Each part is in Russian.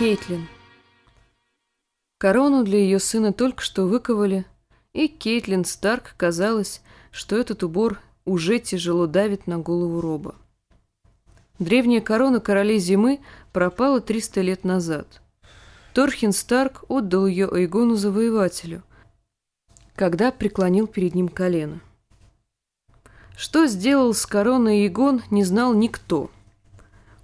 Кейтлин. Корону для ее сына только что выковали, и Кейтлин Старк казалось, что этот убор уже тяжело давит на голову Роба. Древняя корона королей зимы пропала 300 лет назад. Торхин Старк отдал ее Эйгону Завоевателю, когда преклонил перед ним колено. Что сделал с короной Егон, не знал никто.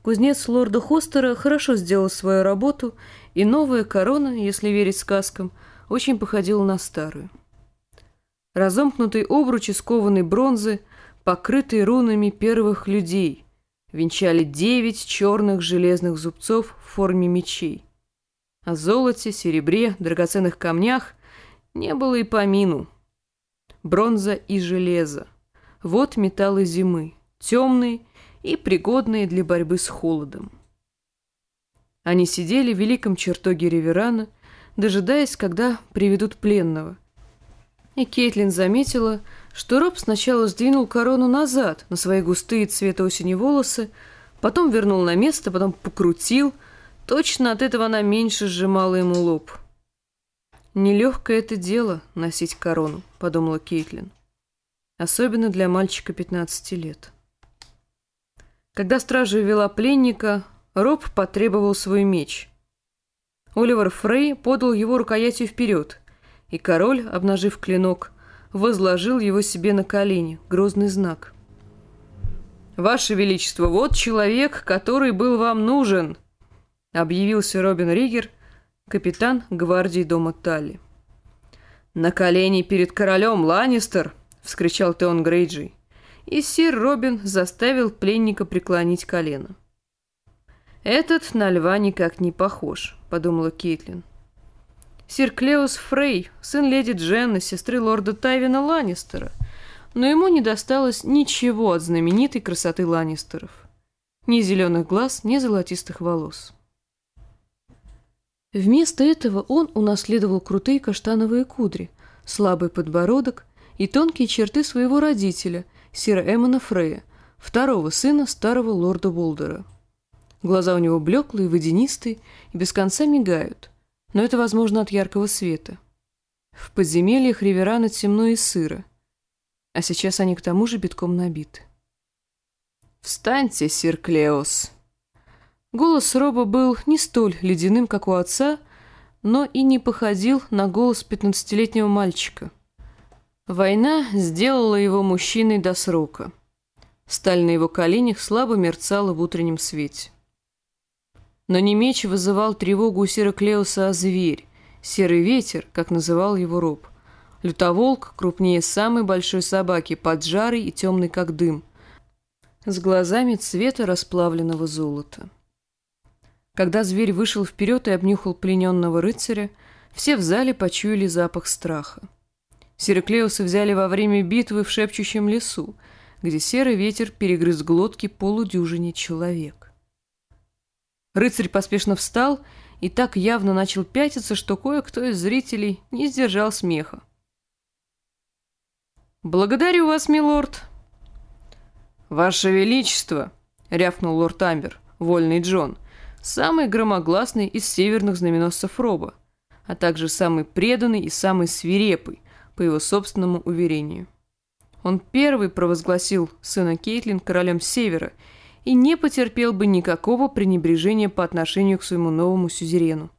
Кузнец лорда Хостера хорошо сделал свою работу, и новая корона, если верить сказкам, очень походила на старую. Разомкнутый обруч из кованой бронзы, покрытый рунами первых людей, венчали девять черных железных зубцов в форме мечей. О золоте, серебре, драгоценных камнях не было и помину. Бронза и железо. Вот металлы зимы, темные и пригодные для борьбы с холодом. Они сидели в великом чертоге Реверана, дожидаясь, когда приведут пленного. И Кейтлин заметила, что Роб сначала сдвинул корону назад на свои густые цвета осени волосы, потом вернул на место, потом покрутил. Точно от этого она меньше сжимала ему лоб. «Нелегкое это дело — носить корону», — подумала Кейтлин. Особенно для мальчика 15 лет. Когда стража вела пленника, Роб потребовал свой меч. Оливер Фрей подал его рукоятью вперед, и король, обнажив клинок, возложил его себе на колени, грозный знак. «Ваше Величество, вот человек, который был вам нужен!» объявился Робин Ригер, капитан гвардии дома Талли. «На колени перед королем, Ланнистер!» — вскричал Теон Грейджи. И сир Робин заставил пленника преклонить колено. «Этот на льва никак не похож», — подумала Кейтлин. Сир Клеус Фрей, сын леди Дженны, сестры лорда Тайвина Ланнистера, но ему не досталось ничего от знаменитой красоты Ланнистеров. Ни зеленых глаз, ни золотистых волос. Вместо этого он унаследовал крутые каштановые кудри, слабый подбородок и тонкие черты своего родителя, сира Эммона Фрея, второго сына старого лорда Волдера. Глаза у него блеклые, водянистые и без конца мигают, но это возможно от яркого света. В подземельях Риверана темно и сыро, а сейчас они к тому же битком набиты. «Встаньте, сир Клеос!» Голос Роба был не столь ледяным, как у отца, но и не походил на голос пятнадцатилетнего мальчика. Война сделала его мужчиной до срока. Сталь на его коленях слабо мерцала в утреннем свете. Но не меч вызывал тревогу у Сера Клеуса, а зверь, серый ветер, как называл его Роб. Лютоволк крупнее самой большой собаки, поджарый и темный, как дым, с глазами цвета расплавленного золота. Когда зверь вышел вперед и обнюхал плененного рыцаря, все в зале почуяли запах страха. Сереклеуса взяли во время битвы в шепчущем лесу, где серый ветер перегрыз глотки полудюжине человек. Рыцарь поспешно встал и так явно начал пятиться, что кое-кто из зрителей не сдержал смеха. «Благодарю вас, милорд!» «Ваше Величество!» — рявкнул лорд Амбер, вольный Джон — самый громогласный из северных знаменосцев Роба, а также самый преданный и самый свирепый, по его собственному уверению. Он первый провозгласил сына Кейтлин королем Севера и не потерпел бы никакого пренебрежения по отношению к своему новому сюзерену.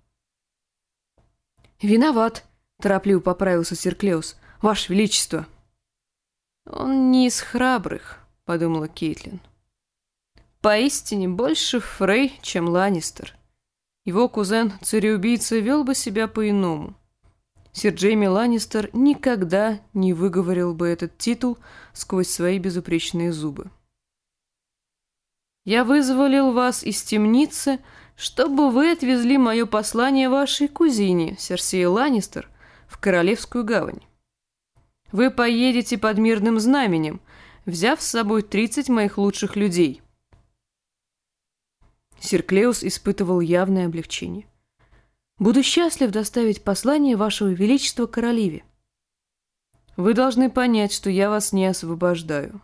«Виноват», – торопливо поправился Серклеус, – «Ваше Величество». «Он не из храбрых», – подумала Кейтлин. Поистине больше Фрей, чем Ланнистер. Его кузен-цареубийца вел бы себя по-иному. Сир Джейми Ланнистер никогда не выговорил бы этот титул сквозь свои безупречные зубы. «Я вызволил вас из темницы, чтобы вы отвезли мое послание вашей кузине, Серсии Ланнистер, в Королевскую гавань. Вы поедете под мирным знаменем, взяв с собой 30 моих лучших людей». Сирклеус испытывал явное облегчение. «Буду счастлив доставить послание вашего величества королеве. Вы должны понять, что я вас не освобождаю.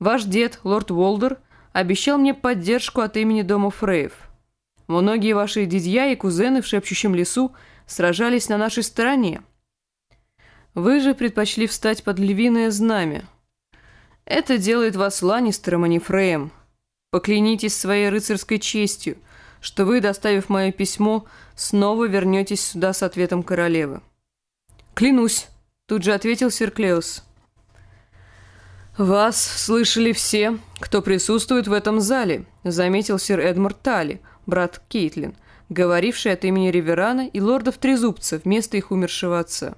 Ваш дед, лорд Волдер, обещал мне поддержку от имени дома Фрейв. Многие ваши дядья и кузены в шепчущем лесу сражались на нашей стороне. Вы же предпочли встать под львиное знамя. Это делает вас Ланнистером, а не Фреем. Поклянитесь своей рыцарской честью, что вы, доставив мое письмо, снова вернетесь сюда с ответом королевы. Клянусь, тут же ответил сир Клеус. «Вас слышали все, кто присутствует в этом зале», заметил сир Эдмард Тали, брат Кейтлин, говоривший от имени Риверана и лордов Трезубца вместо их умершего отца.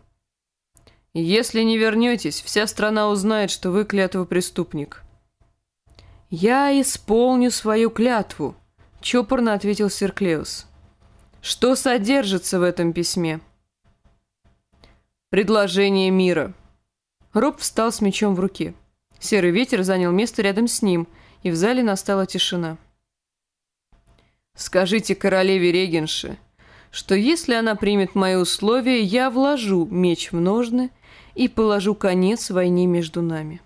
«Если не вернетесь, вся страна узнает, что вы клятва преступник». «Я исполню свою клятву», — чопорно ответил сир Клеус. «Что содержится в этом письме?» «Предложение мира». Роб встал с мечом в руке. Серый ветер занял место рядом с ним, и в зале настала тишина. «Скажите королеве Регенши, что если она примет мои условия, я вложу меч в ножны и положу конец войне между нами».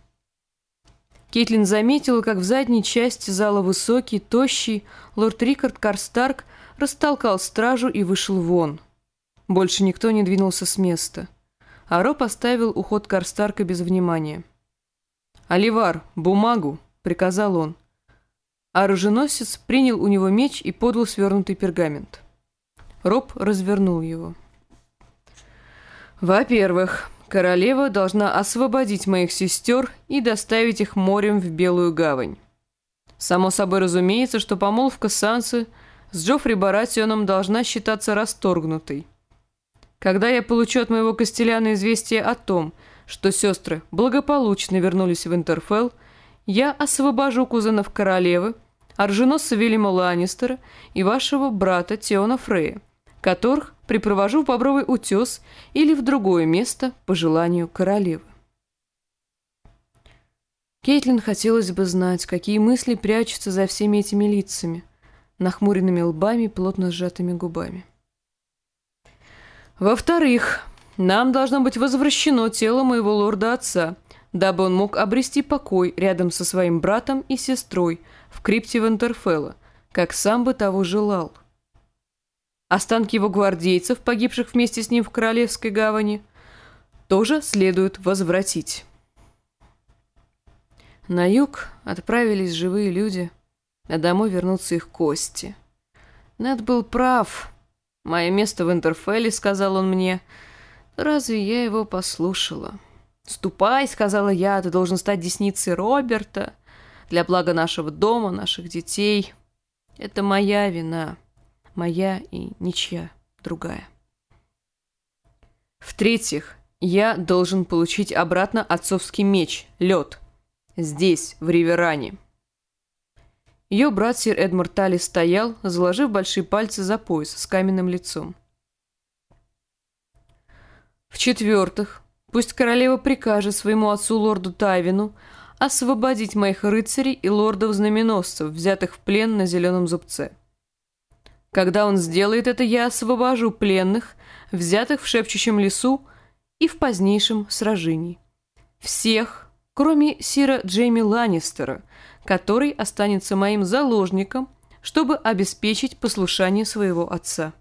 Кейтлин заметила, как в задней части зала высокий, тощий, лорд Рикард Карстарк растолкал стражу и вышел вон. Больше никто не двинулся с места. А Роб оставил уход Карстарка без внимания. «Оливар, бумагу!» — приказал он. Оруженосец принял у него меч и подал свернутый пергамент. Роб развернул его. «Во-первых, королева должна освободить моих сестер и доставить их морем в Белую гавань. Само собой разумеется, что помолвка Сансы с Джоффри Баратионом должна считаться расторгнутой. Когда я получу от моего Костеляна известие о том, что сестры благополучно вернулись в Интерфелл, я освобожу кузенов королевы, оруженосца Вильяма Ланнистера и вашего брата Теона Фрея, которых припровожу в Бобровый утес или в другое место по желанию королевы. Кейтлин хотелось бы знать, какие мысли прячутся за всеми этими лицами, нахмуренными лбами, плотно сжатыми губами. Во-вторых, нам должно быть возвращено тело моего лорда-отца, дабы он мог обрести покой рядом со своим братом и сестрой в крипте Вентерфелла, как сам бы того желал. Останки его гвардейцев, погибших вместе с ним в Королевской гавани, тоже следует возвратить. На юг отправились живые люди, а домой вернутся их кости. Нед был прав. «Мое место в Интерфелле», — сказал он мне, — Разве я его послушала? «Ступай», — сказала я, — «ты должен стать десницей Роберта для блага нашего дома, наших детей. Это моя вина, моя и ничья другая». В-третьих, я должен получить обратно отцовский меч, лед, здесь, в Риверане. Ее брат сир Эдмард Талли стоял, заложив большие пальцы за пояс с каменным лицом. В-четвертых, пусть королева прикажет своему отцу лорду Тайвину освободить моих рыцарей и лордов-знаменосцев, взятых в плен на Зеленом Зубце. Когда он сделает это, я освобожу пленных, взятых в шепчущем лесу и в позднейшем сражении. Всех, кроме сира Джейми Ланнистера, который останется моим заложником, чтобы обеспечить послушание своего отца.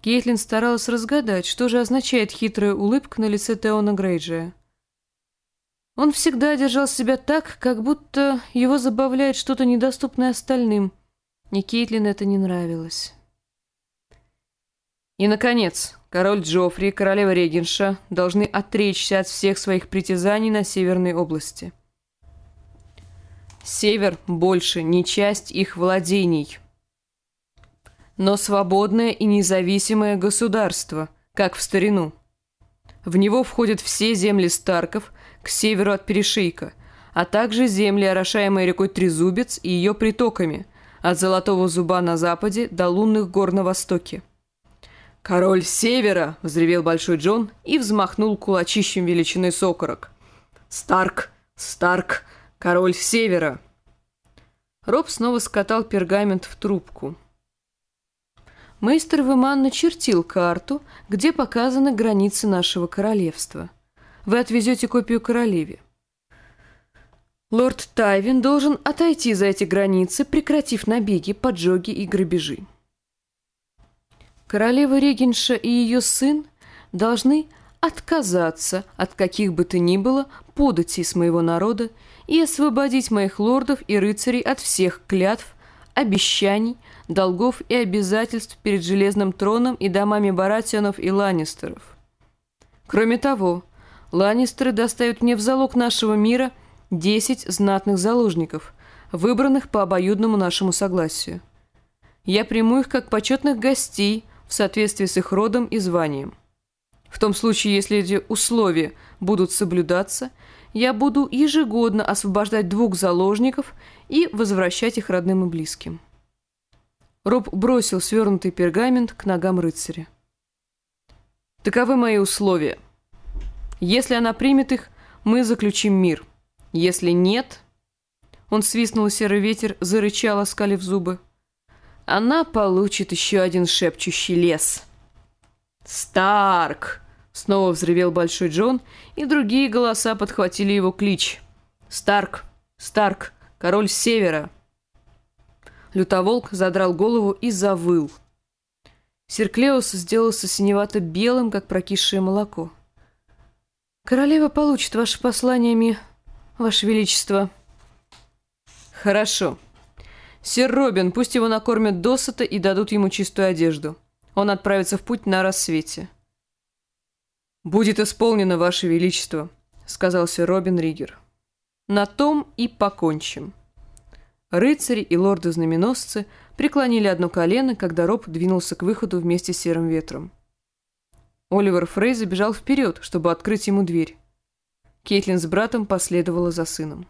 Кейтлин старалась разгадать, что же означает хитрая улыбка на лице Теона Грейджия. Он всегда держал себя так, как будто его забавляет что-то недоступное остальным, и Кейтлин это не нравилось. И, наконец, король Джоффри и королева Регенша должны отречься от всех своих притязаний на Северной области. Север больше не часть их владений но свободное и независимое государство, как в старину. В него входят все земли Старков к северу от Перешейка, а также земли, орошаемые рекой Трезубец и ее притоками, от Золотого Зуба на западе до Лунных гор на востоке. «Король Севера!» – взревел Большой Джон и взмахнул кулачищем величиной сокорок. «Старк! Старк! Король Севера!» Роб снова скатал пергамент в трубку – Мейстер Выман начертил карту, где показаны границы нашего королевства. Вы отвезете копию королеве. Лорд Тайвин должен отойти за эти границы, прекратив набеги, поджоги и грабежи. Королева Регенша и ее сын должны отказаться от каких бы то ни было податей с моего народа и освободить моих лордов и рыцарей от всех клятв, обещаний, долгов и обязательств перед Железным троном и домами Баратионов и Ланнистеров. Кроме того, Ланнистеры доставят мне в залог нашего мира – десять знатных заложников, выбранных по обоюдному нашему согласию. Я приму их как почетных гостей в соответствии с их родом и званием. В том случае, если эти условия будут соблюдаться, я буду ежегодно освобождать двух заложников и возвращать их родным и близким. Роб бросил свернутый пергамент к ногам рыцаря. Таковы мои условия. Если она примет их, мы заключим мир. Если нет... Он свистнул серый ветер, зарычал, оскалив зубы. Она получит еще один шепчущий лес. «Старк!» — снова взревел Большой Джон, и другие голоса подхватили его клич. «Старк! Старк! Король Севера!» Лютоволк задрал голову и завыл. Серклеус сделался синевато-белым, как прокисшее молоко. «Королева получит ваше посланиями Ваше Величество». «Хорошо. Сир Робин, пусть его накормят досыта и дадут ему чистую одежду. Он отправится в путь на рассвете». «Будет исполнено, Ваше Величество», — сказал сир Робин Ригер. «На том и покончим». Рыцари и лорды-знаменосцы преклонили одно колено, когда Роб двинулся к выходу вместе с Серым Ветром. Оливер Фрей забежал вперед, чтобы открыть ему дверь. Кейтлин с братом последовала за сыном.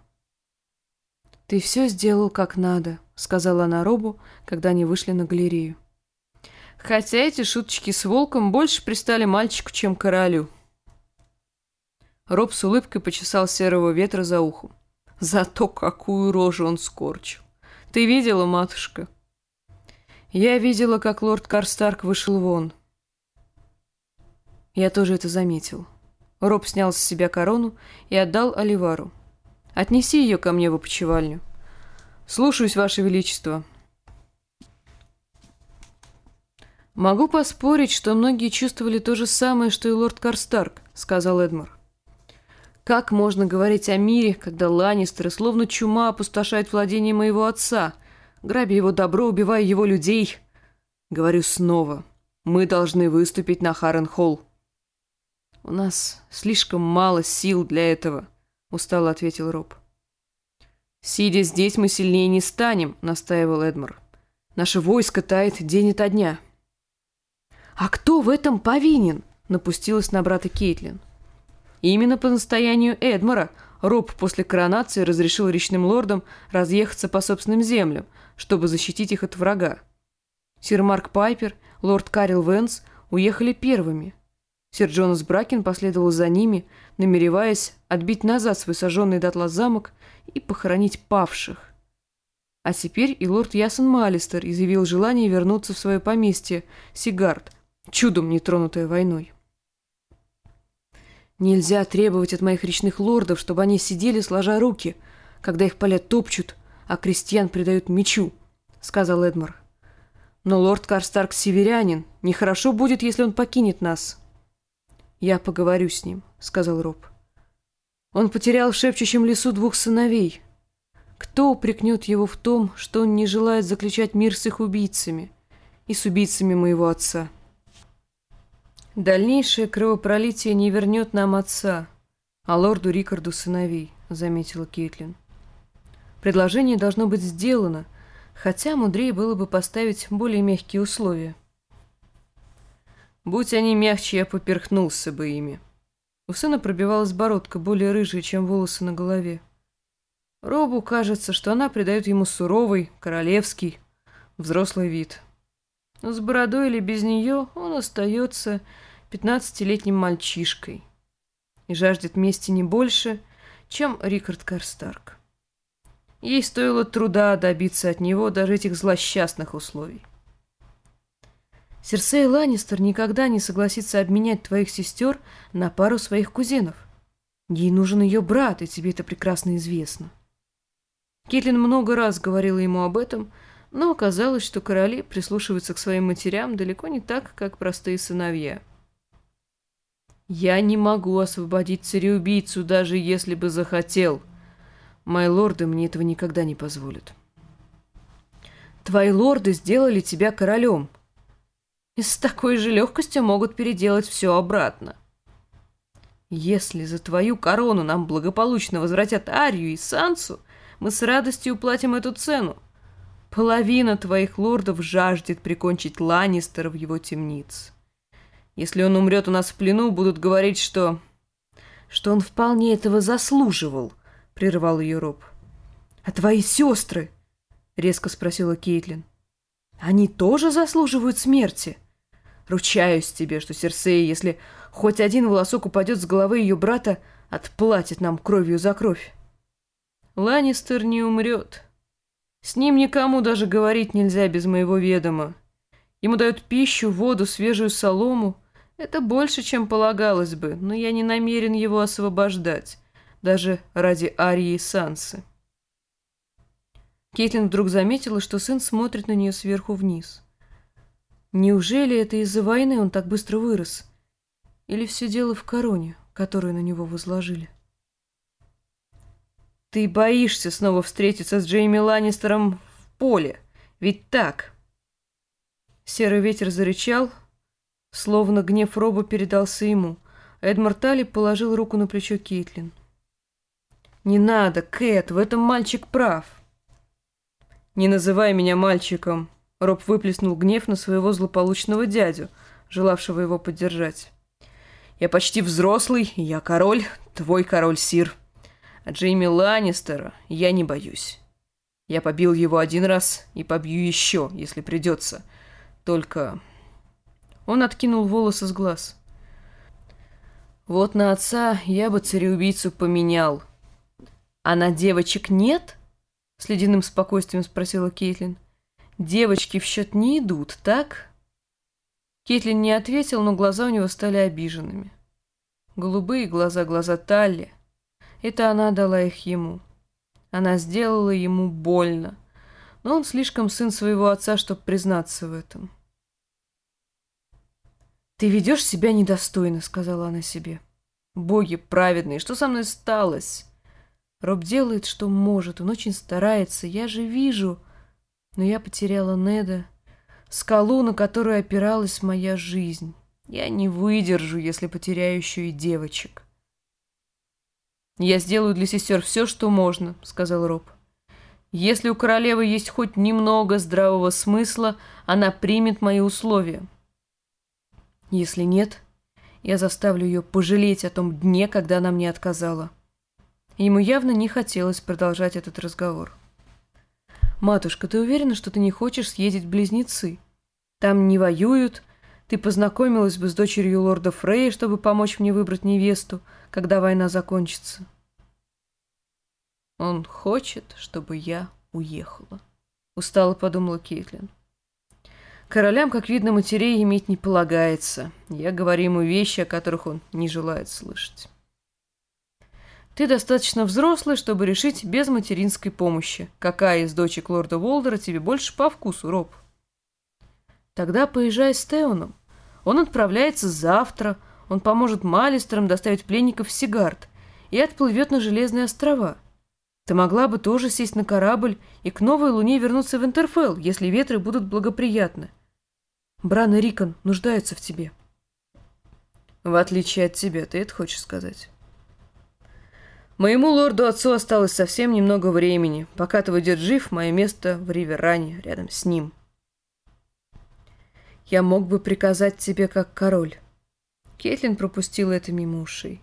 «Ты все сделал как надо», — сказала она Робу, когда они вышли на галерею. Хотя эти шуточки с волком больше пристали мальчику, чем королю. Роб с улыбкой почесал серого ветра за ухом. Зато какую рожу он скорчил. Ты видела, матушка? Я видела, как лорд Карстарк вышел вон. Я тоже это заметил. Роб снял с себя корону и отдал Оливару. «Отнеси ее ко мне в опочивальню». «Слушаюсь, Ваше Величество». «Могу поспорить, что многие чувствовали то же самое, что и лорд Карстарк», — сказал Эдмар. «Как можно говорить о мире, когда Ланнистеры словно чума опустошают владение моего отца, грабя его добро, убивая его людей?» «Говорю снова, мы должны выступить на Харрен-Холл». «У нас слишком мало сил для этого», — устало ответил Роб. «Сидя здесь, мы сильнее не станем», — настаивал Эдмар. «Наше войско тает день ото дня». «А кто в этом повинен?» — напустилась на брата Кейтлин. именно по настоянию Эдмара Роб после коронации разрешил речным лордам разъехаться по собственным землям, чтобы защитить их от врага. Сир Марк Пайпер, лорд Карил Венс уехали первыми, Сэр Джонас Бракин последовал за ними, намереваясь отбить назад свой сожженный дотла замок и похоронить павших. А теперь и лорд Ясон Малистер изъявил желание вернуться в свое поместье, Сигард, чудом не тронутое войной. «Нельзя требовать от моих речных лордов, чтобы они сидели, сложа руки, когда их поля топчут, а крестьян предают мечу», — сказал Эдмар. «Но лорд Карстарк северянин. Нехорошо будет, если он покинет нас». «Я поговорю с ним», — сказал Роб. «Он потерял в шепчущем лесу двух сыновей. Кто упрекнет его в том, что он не желает заключать мир с их убийцами и с убийцами моего отца?» «Дальнейшее кровопролитие не вернет нам отца, а лорду Рикарду сыновей», — заметила Кейтлин. «Предложение должно быть сделано, хотя мудрее было бы поставить более мягкие условия». Будь они мягче, я поперхнулся бы ими. У сына пробивалась бородка, более рыжая, чем волосы на голове. Робу кажется, что она придает ему суровый, королевский, взрослый вид. Но с бородой или без нее он остается пятнадцатилетним мальчишкой и жаждет мести не больше, чем Рикард Карстарк. Ей стоило труда добиться от него даже этих злосчастных условий. Серсей Ланнистер никогда не согласится обменять твоих сестер на пару своих кузенов. Ей нужен ее брат, и тебе это прекрасно известно. Кейтлин много раз говорила ему об этом, но оказалось, что короли прислушиваются к своим матерям далеко не так, как простые сыновья. «Я не могу освободить цареубийцу, даже если бы захотел. Мои лорды мне этого никогда не позволят». «Твои лорды сделали тебя королем», и с такой же легкостью могут переделать все обратно. Если за твою корону нам благополучно возвратят Арию и Сансу, мы с радостью уплатим эту цену. Половина твоих лордов жаждет прикончить Ланнистера в его темнице. Если он умрет у нас в плену, будут говорить, что... Что он вполне этого заслуживал, — прервал ее Роб. А твои сестры? — резко спросила Кейтлин. Они тоже заслуживают смерти? Ручаюсь тебе, что Серсея, если хоть один волосок упадет с головы ее брата, отплатит нам кровью за кровь. Ланнистер не умрет. С ним никому даже говорить нельзя без моего ведома. Ему дают пищу, воду, свежую солому. Это больше, чем полагалось бы, но я не намерен его освобождать, даже ради Арии и Сансы. Кейтлин вдруг заметила, что сын смотрит на нее сверху вниз. Неужели это из-за войны он так быстро вырос? Или все дело в короне, которую на него возложили? Ты боишься снова встретиться с Джейми Ланнистером в поле, ведь так? Серый ветер зарычал, словно гнев Роба передался ему. Эдмард Талли положил руку на плечо Кейтлин. «Не надо, Кэт, в этом мальчик прав». «Не называй меня мальчиком», — Роб выплеснул гнев на своего злополучного дядю, желавшего его поддержать. «Я почти взрослый, я король, твой король Сир». А Джейми Ланнистера я не боюсь. Я побил его один раз и побью еще, если придется. Только... Он откинул волосы с глаз. Вот на отца я бы цареубийцу поменял. А на девочек нет? С ледяным спокойствием спросила Кейтлин. Девочки в счет не идут, так? Кейтлин не ответил, но глаза у него стали обиженными. Голубые глаза, глаза Талли. Это она дала их ему. Она сделала ему больно. Но он слишком сын своего отца, чтобы признаться в этом. «Ты ведешь себя недостойно», — сказала она себе. «Боги праведные, что со мной сталось?» Роб делает, что может, он очень старается, я же вижу. Но я потеряла Неда, скалу, на которую опиралась моя жизнь. Я не выдержу, если потеряю еще и девочек. «Я сделаю для сестер все, что можно», — сказал Роб. «Если у королевы есть хоть немного здравого смысла, она примет мои условия. Если нет, я заставлю ее пожалеть о том дне, когда она мне отказала». Ему явно не хотелось продолжать этот разговор. «Матушка, ты уверена, что ты не хочешь съездить в Близнецы? Там не воюют. Ты познакомилась бы с дочерью лорда Фрея, чтобы помочь мне выбрать невесту когда война закончится. Он хочет, чтобы я уехала. Устало подумала Кейтлин. Королям, как видно, матерей иметь не полагается. Я говорю ему вещи, о которых он не желает слышать. Ты достаточно взрослый, чтобы решить без материнской помощи, какая из дочек лорда Волдера тебе больше по вкусу, Роб. Тогда поезжай с Теоном. Он отправляется завтра, он поможет Малистерам доставить пленников в Сигард и отплывет на Железные острова. Ты могла бы тоже сесть на корабль и к новой луне вернуться в Интерфелл, если ветры будут благоприятны. Бран и Рикон нуждаются в тебе. В отличие от тебя, ты это хочешь сказать? Моему лорду-отцу осталось совсем немного времени. Пока ты выйдет мое место в Риверане, рядом с ним. Я мог бы приказать тебе как король. Кейтлин пропустила это мимо ушей.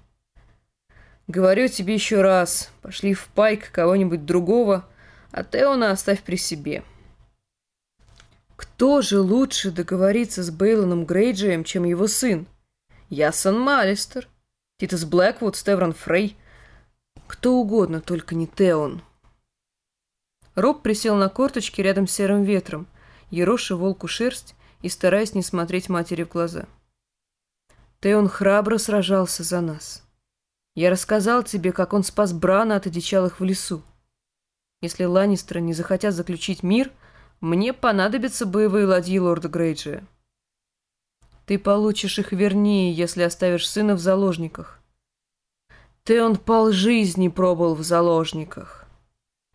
«Говорю тебе еще раз, пошли в пайк кого-нибудь другого, а Теона оставь при себе». Кто же лучше договориться с Бейлоном Грейджием, чем его сын? Ясон Малистер, Титус Блэквуд, Стеврон Фрей. Кто угодно, только не Теон. Роб присел на корточки рядом с серым ветром, ероши волку шерсть и стараясь не смотреть матери в глаза. — ты он храбро сражался за нас. Я рассказал тебе, как он спас Брана от одичалых в лесу. Если Ланнистеры не захотят заключить мир, мне понадобятся боевые ладьи лорда Грейджия. Ты получишь их вернее, если оставишь сына в заложниках. Ты он пол жизни пробыл в заложниках.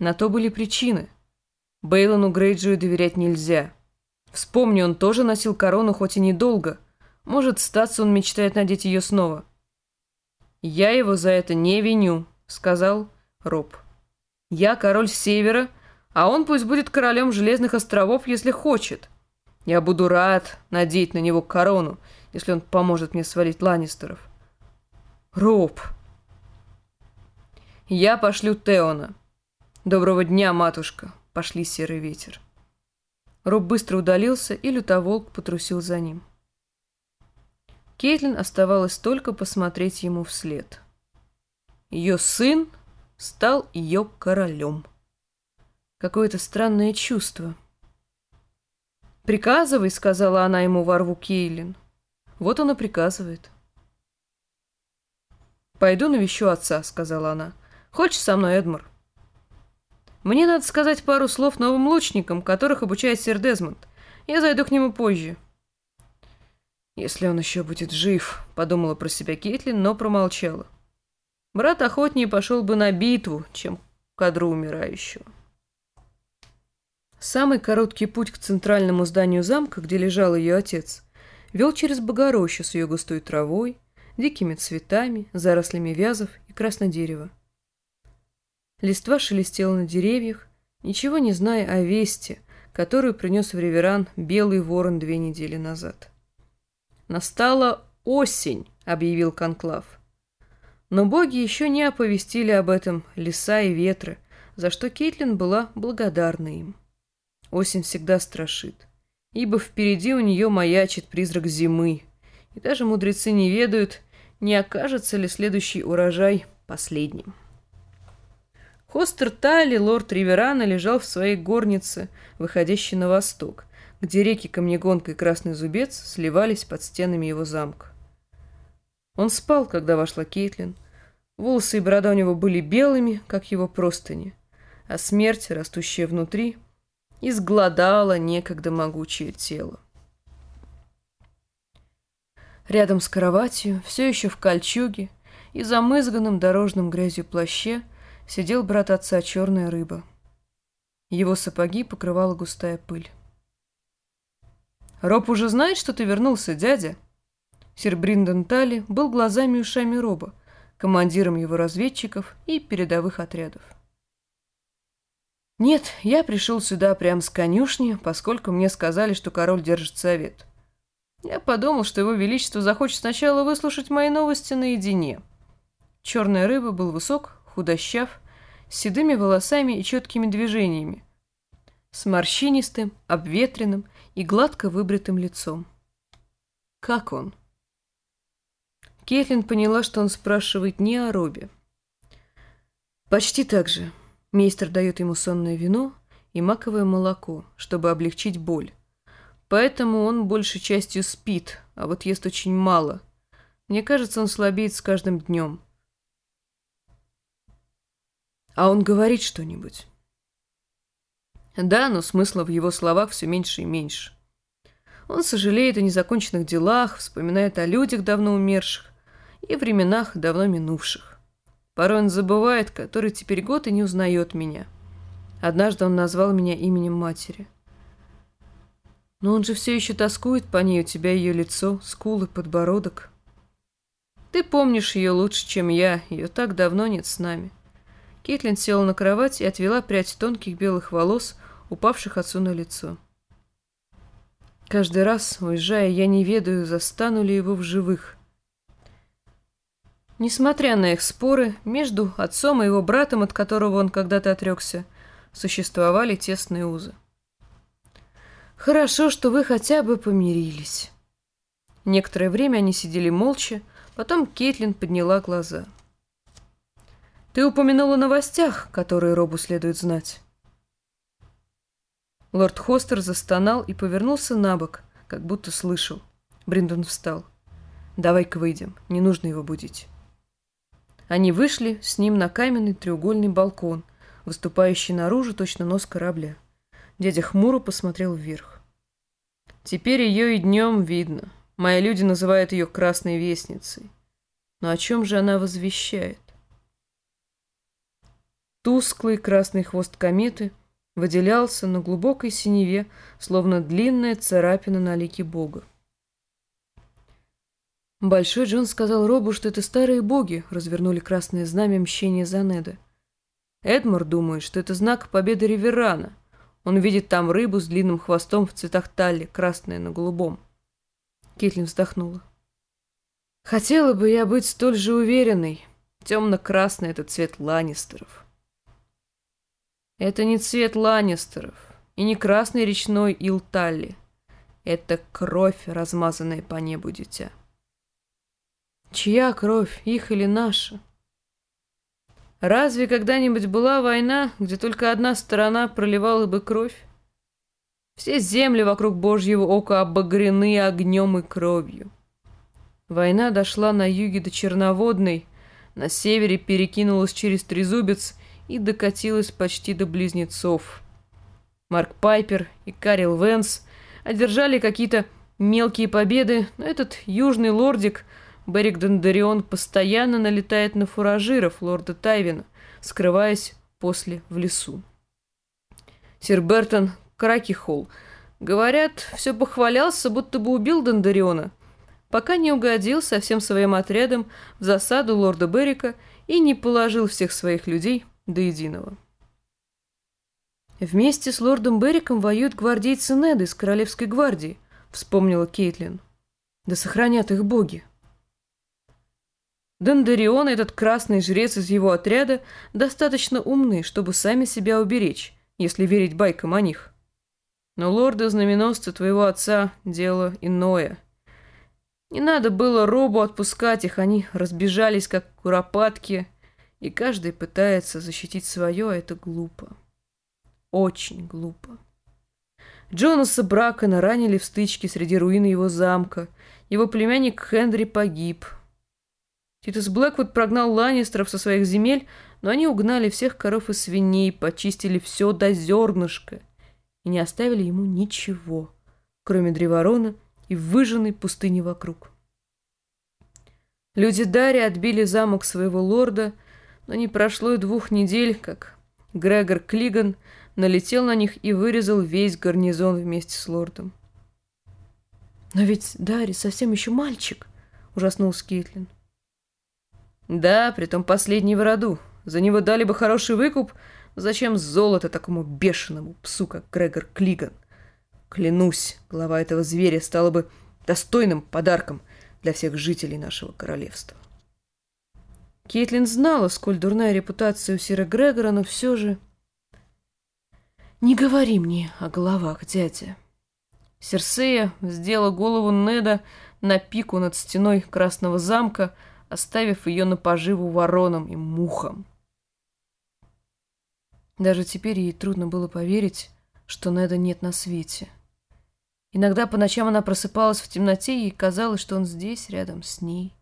На то были причины. Бейлону Грейджию доверять нельзя. Вспомни, он тоже носил корону, хоть и недолго. Может, статься он мечтает надеть ее снова. «Я его за это не виню», — сказал Роб. «Я король Севера, а он пусть будет королем Железных островов, если хочет. Я буду рад надеть на него корону, если он поможет мне свалить Ланнистеров». «Роб!» «Я пошлю Теона. Доброго дня, матушка!» Пошли серый ветер. Роб быстро удалился, и лютоволк потрусил за ним. Кейтлин оставалось только посмотреть ему вслед. Ее сын стал ее королем. Какое-то странное чувство. «Приказывай», — сказала она ему во рву Кейлин. Вот он и приказывает. «Пойду навещу отца», — сказала она. «Хочешь со мной, Эдмар?» «Мне надо сказать пару слов новым лучникам, которых обучает сэр Дезмонд. Я зайду к нему позже». «Если он еще будет жив», — подумала про себя Кейтлин, но промолчала. Брат охотнее пошел бы на битву, чем кадру умирающего. Самый короткий путь к центральному зданию замка, где лежал ее отец, вел через Богорощу с ее густой травой, дикими цветами, зарослями вязов и краснодерева. Листва шелестела на деревьях, ничего не зная о вести, которую принес в Реверан белый ворон две недели назад. «Настала осень», — объявил Конклав. Но боги еще не оповестили об этом леса и ветры, за что Кейтлин была благодарна им. Осень всегда страшит, ибо впереди у нее маячит призрак зимы, и даже мудрецы не ведают, не окажется ли следующий урожай последним. Хостер Тайли, лорд Риверана, лежал в своей горнице, выходящей на восток, где реки Камнегонка и Красный Зубец сливались под стенами его замка. Он спал, когда вошла Кейтлин. Волосы и борода у него были белыми, как его простыни, а смерть, растущая внутри, изгладала некогда могучее тело. Рядом с кроватью, все еще в кольчуге и замызганном дорожным грязью плаще, сидел брат отца черная рыба. Его сапоги покрывала густая пыль. «Роб уже знает, что ты вернулся, дядя?» Сир Бриндон Тали был глазами и ушами Роба, командиром его разведчиков и передовых отрядов. «Нет, я пришел сюда прямо с конюшни, поскольку мне сказали, что король держит совет. Я подумал, что его величество захочет сначала выслушать мои новости наедине». Черная рыба был высок, худощав, с седыми волосами и четкими движениями, с морщинистым, обветренным и гладко выбритым лицом. «Как он?» Кейтлин поняла, что он спрашивает не о Робе. «Почти так же. Мейстер дает ему сонное вино и маковое молоко, чтобы облегчить боль. Поэтому он большей частью спит, а вот ест очень мало. Мне кажется, он слабеет с каждым днем. А он говорит что-нибудь?» Да, но смысла в его словах все меньше и меньше. Он сожалеет о незаконченных делах, вспоминает о людях, давно умерших, и временах, давно минувших. Порой он забывает, который теперь год и не узнает меня. Однажды он назвал меня именем матери. Но он же все еще тоскует по ней, у тебя ее лицо, скулы, подбородок. Ты помнишь ее лучше, чем я, ее так давно нет с нами. Кейтлин села на кровать и отвела прядь тонких белых волос, упавших отцу на лицо. Каждый раз, уезжая, я не ведаю, застану ли его в живых. Несмотря на их споры, между отцом и его братом, от которого он когда-то отрекся, существовали тесные узы. «Хорошо, что вы хотя бы помирились». Некоторое время они сидели молча, потом Кейтлин подняла глаза. «Ты упомянула о новостях, которые Робу следует знать». Лорд Хостер застонал и повернулся на бок, как будто слышал. Бриндон встал. «Давай-ка выйдем, не нужно его будить». Они вышли с ним на каменный треугольный балкон, выступающий наружу точно нос корабля. Дядя хмуро посмотрел вверх. Теперь ее и днем видно. Мои люди называют ее Красной Вестницей. Но о чем же она возвещает? Тусклый красный хвост кометы выделялся на глубокой синеве, словно длинная царапина на лике бога. Большой Джон сказал Робу, что это старые боги развернули красное знамя мщения за Неда. Эдмар думает, что это знак победы Риверана. Он видит там рыбу с длинным хвостом в цветах талли, красная на голубом. Кейтлин вздохнула. Хотела бы я быть столь же уверенной. Темно-красный — это цвет Ланнистеров. Это не цвет Ланнистеров и не красный речной ил Талли. Это кровь, размазанная по небу, дитя. Чья кровь, их или наша? Разве когда-нибудь была война, где только одна сторона проливала бы кровь? Все земли вокруг Божьего ока обогрены огнем и кровью. Война дошла на юге до Черноводной, на севере перекинулась через Трезубец и докатилась почти до Близнецов. Марк Пайпер и Карил Венс одержали какие-то мелкие победы, но этот южный лордик – Берик Дондарион постоянно налетает на фуражиров лорда Тайвина, скрываясь после в лесу. Сир Бертон Кракихолл, говорят, все похвалялся, будто бы убил Дондариона, пока не угодил со всем своим отрядом в засаду лорда Берика и не положил всех своих людей до единого. «Вместе с лордом Бериком воюют гвардейцы Неды из Королевской гвардии», — вспомнила Кейтлин. «Да сохранят их боги». Дондарион, этот красный жрец из его отряда, достаточно умный, чтобы сами себя уберечь, если верить байкам о них. Но лорды-знаменосцы твоего отца – дело иное. Не надо было Робу отпускать их, они разбежались, как куропатки, и каждый пытается защитить свое, это глупо. Очень глупо. Джонаса Бракона ранили в стычке среди руин его замка. Его племянник Хенри погиб – Титус Блэквуд прогнал Ланнистеров со своих земель, но они угнали всех коров и свиней, почистили все до зернышка и не оставили ему ничего, кроме Древорона и выжженной пустыни вокруг. Люди Дарри отбили замок своего лорда, но не прошло и двух недель, как Грегор Клиган налетел на них и вырезал весь гарнизон вместе с лордом. «Но ведь Дарри совсем еще мальчик», — ужаснулся Кейтлин. Да, притом последний в роду. За него дали бы хороший выкуп. Зачем золото такому бешеному псу, как Грегор Клиган? Клянусь, глава этого зверя стала бы достойным подарком для всех жителей нашего королевства. Кейтлин знала, сколь дурная репутация у Сира Грегора, но все же... «Не говори мне о головах, дядя». Серсея сделала голову Неда на пику над стеной Красного замка, оставив ее на поживу воронам и мухам. Даже теперь ей трудно было поверить, что Неда нет на свете. Иногда по ночам она просыпалась в темноте, и казалось, что он здесь, рядом с ней.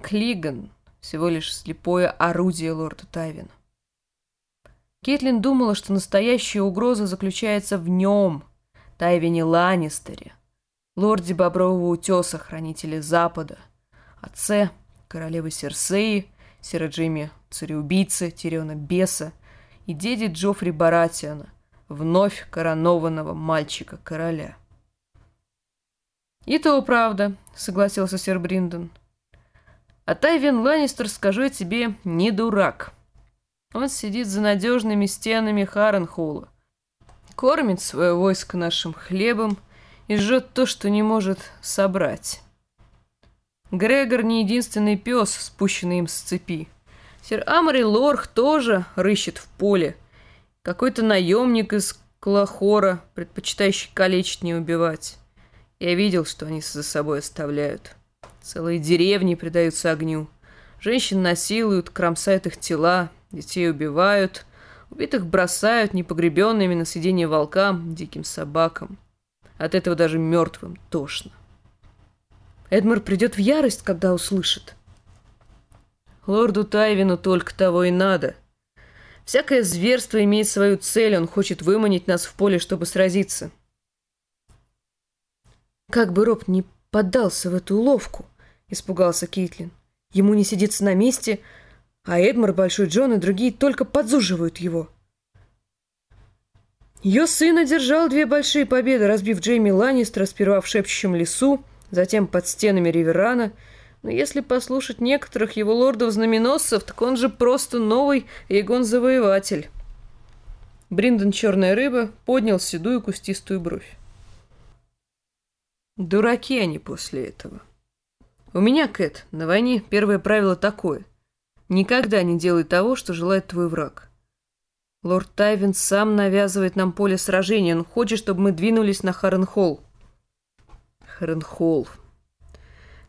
Клиган — всего лишь слепое орудие лорда Тайвина. Кейтлин думала, что настоящая угроза заключается в нем, Тайвине Ланнистере, лорде Бобрового утеса, хранителе Запада, отце, королевы Серсеи, Сираджиме цареубийцы, Тириона Беса и деде Джоффри Баратиана, вновь коронованного мальчика-короля. «И то правда», — согласился сэр Бриндон. «А Тайвин Ланнистер, скажу я тебе, не дурак. Он сидит за надежными стенами Харренхола, кормит свое войско нашим хлебом и жжет то, что не может собрать». Грегор не единственный пес, спущенный им с цепи. Сир Амари Лорх тоже рыщет в поле. Какой-то наемник из Клахора, предпочитающий калечить, не убивать. Я видел, что они за собой оставляют. Целые деревни предаются огню. Женщин насилуют, кромсают их тела, детей убивают, убитых бросают непогребенными на съедение волкам, диким собакам. От этого даже мертвым тошно. Эдмар придет в ярость, когда услышит. Лорду Тайвину только того и надо. Всякое зверство имеет свою цель, он хочет выманить нас в поле, чтобы сразиться. Как бы Роб не поддался в эту уловку, испугался Кейтлин. Ему не сидится на месте, а Эдмар, Большой Джон и другие только подзуживают его. Ее сын одержал две большие победы, разбив Джейми Ланнистера сперва в шепчущем лесу, затем под стенами Риверана. Но если послушать некоторых его лордов-знаменосцев, так он же просто новый Эгон-завоеватель. Бриндон Черная Рыба поднял седую кустистую бровь. Дураки они после этого. У меня, Кэт, на войне первое правило такое. Никогда не делай того, что желает твой враг. Лорд Тайвин сам навязывает нам поле сражения. Он хочет, чтобы мы двинулись на Харенхолл. Харенхолл.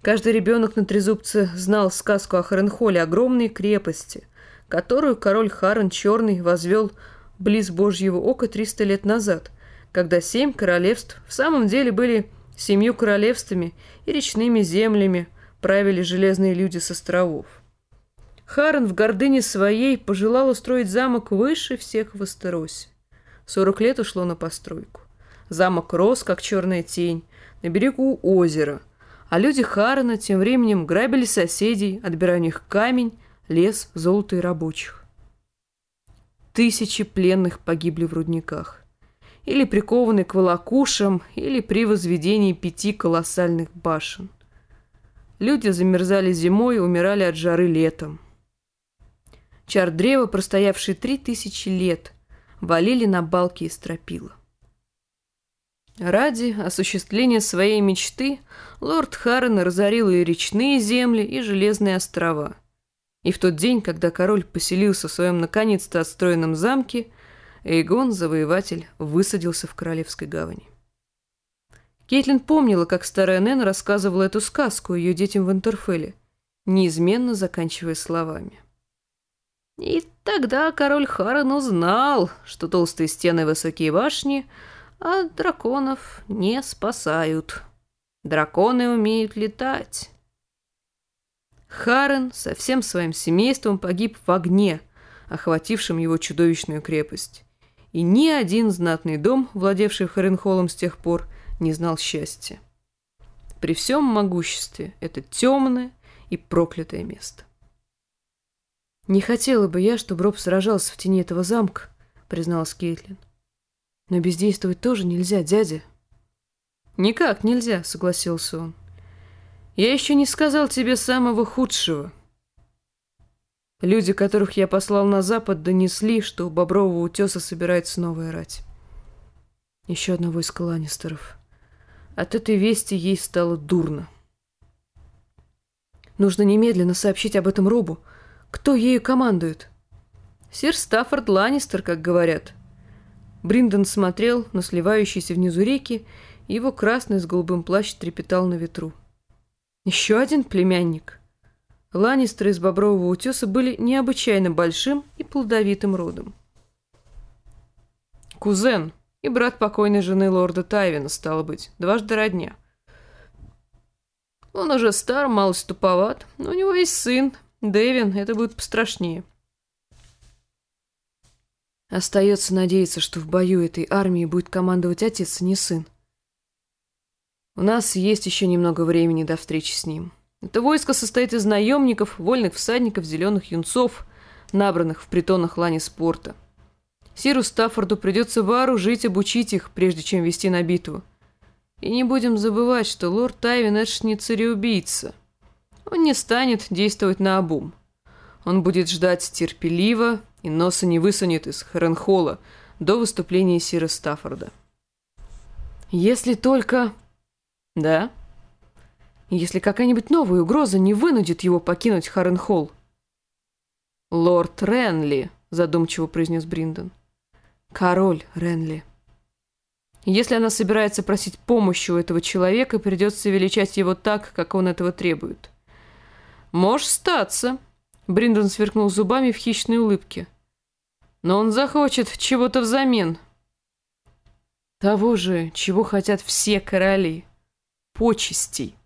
Каждый ребенок на Трезубце знал сказку о Харенхолле, огромной крепости, которую король Харен Черный возвел близ Божьего ока 300 лет назад, когда семь королевств в самом деле были семью королевствами и речными землями правили железные люди с островов. Харен в гордыне своей пожелал устроить замок выше всех в Астеросе. Сорок лет ушло на постройку. Замок рос, как черная тень, на берегу озера, а люди Харена тем временем грабили соседей, отбирая у них камень, лес, золото и рабочих. Тысячи пленных погибли в рудниках. Или прикованы к волокушам, или при возведении пяти колоссальных башен. Люди замерзали зимой и умирали от жары летом. Чар древа, простоявшие три тысячи лет, валили на балки и стропила. Ради осуществления своей мечты лорд Харрен разорил и речные земли, и железные острова. И в тот день, когда король поселился в своем наконец-то отстроенном замке, Эйгон, завоеватель, высадился в Королевской гавани. Кейтлин помнила, как старая Нэн рассказывала эту сказку ее детям в Интерфеле, неизменно заканчивая словами. И тогда король Харан узнал, что толстые стены и высокие башни от драконов не спасают. Драконы умеют летать. Харен со всем своим семейством погиб в огне, охватившем его чудовищную крепость. И ни один знатный дом, владевший Харенхолом с тех пор, не знал счастья. При всем могуществе это темное и проклятое место. «Не хотела бы я, чтобы Роб сражался в тени этого замка», — призналась Кейтлин. «Но бездействовать тоже нельзя, дядя». «Никак нельзя», — согласился он. «Я еще не сказал тебе самого худшего». Люди, которых я послал на запад, донесли, что у Бобрового утеса собирается новая рать. Еще одно войско Ланнистеров. От этой вести ей стало дурно. Нужно немедленно сообщить об этом Робу, кто ею командует? Сир Стаффорд Ланнистер, как говорят. Бриндон смотрел на сливающиеся внизу реки, и его красный с голубым плащ трепетал на ветру. Еще один племянник. Ланнистеры из Бобрового утеса были необычайно большим и плодовитым родом. Кузен и брат покойной жены лорда Тайвина, стало быть, дважды родня. Он уже стар, малость туповат, но у него есть сын, Дэвин, это будет пострашнее. Остается надеяться, что в бою этой армии будет командовать отец, а не сын. У нас есть еще немного времени до встречи с ним. Это войско состоит из наемников, вольных всадников, зеленых юнцов, набранных в притонах лани спорта. Сиру Стаффорду придется вооружить, обучить их, прежде чем вести на битву. И не будем забывать, что лорд Тайвин – ж не цареубийца. Он не станет действовать на обум. Он будет ждать терпеливо и носа не высунет из Харенхола до выступления Сира Стаффорда. Если только... Да? Если какая-нибудь новая угроза не вынудит его покинуть Харенхолл. «Лорд Ренли», — задумчиво произнес Бриндон. «Король Ренли». Если она собирается просить помощи у этого человека, придется величать его так, как он этого требует. «Можешь статься», — Бриндон сверкнул зубами в хищной улыбке. «Но он захочет чего-то взамен». «Того же, чего хотят все короли. Почестей».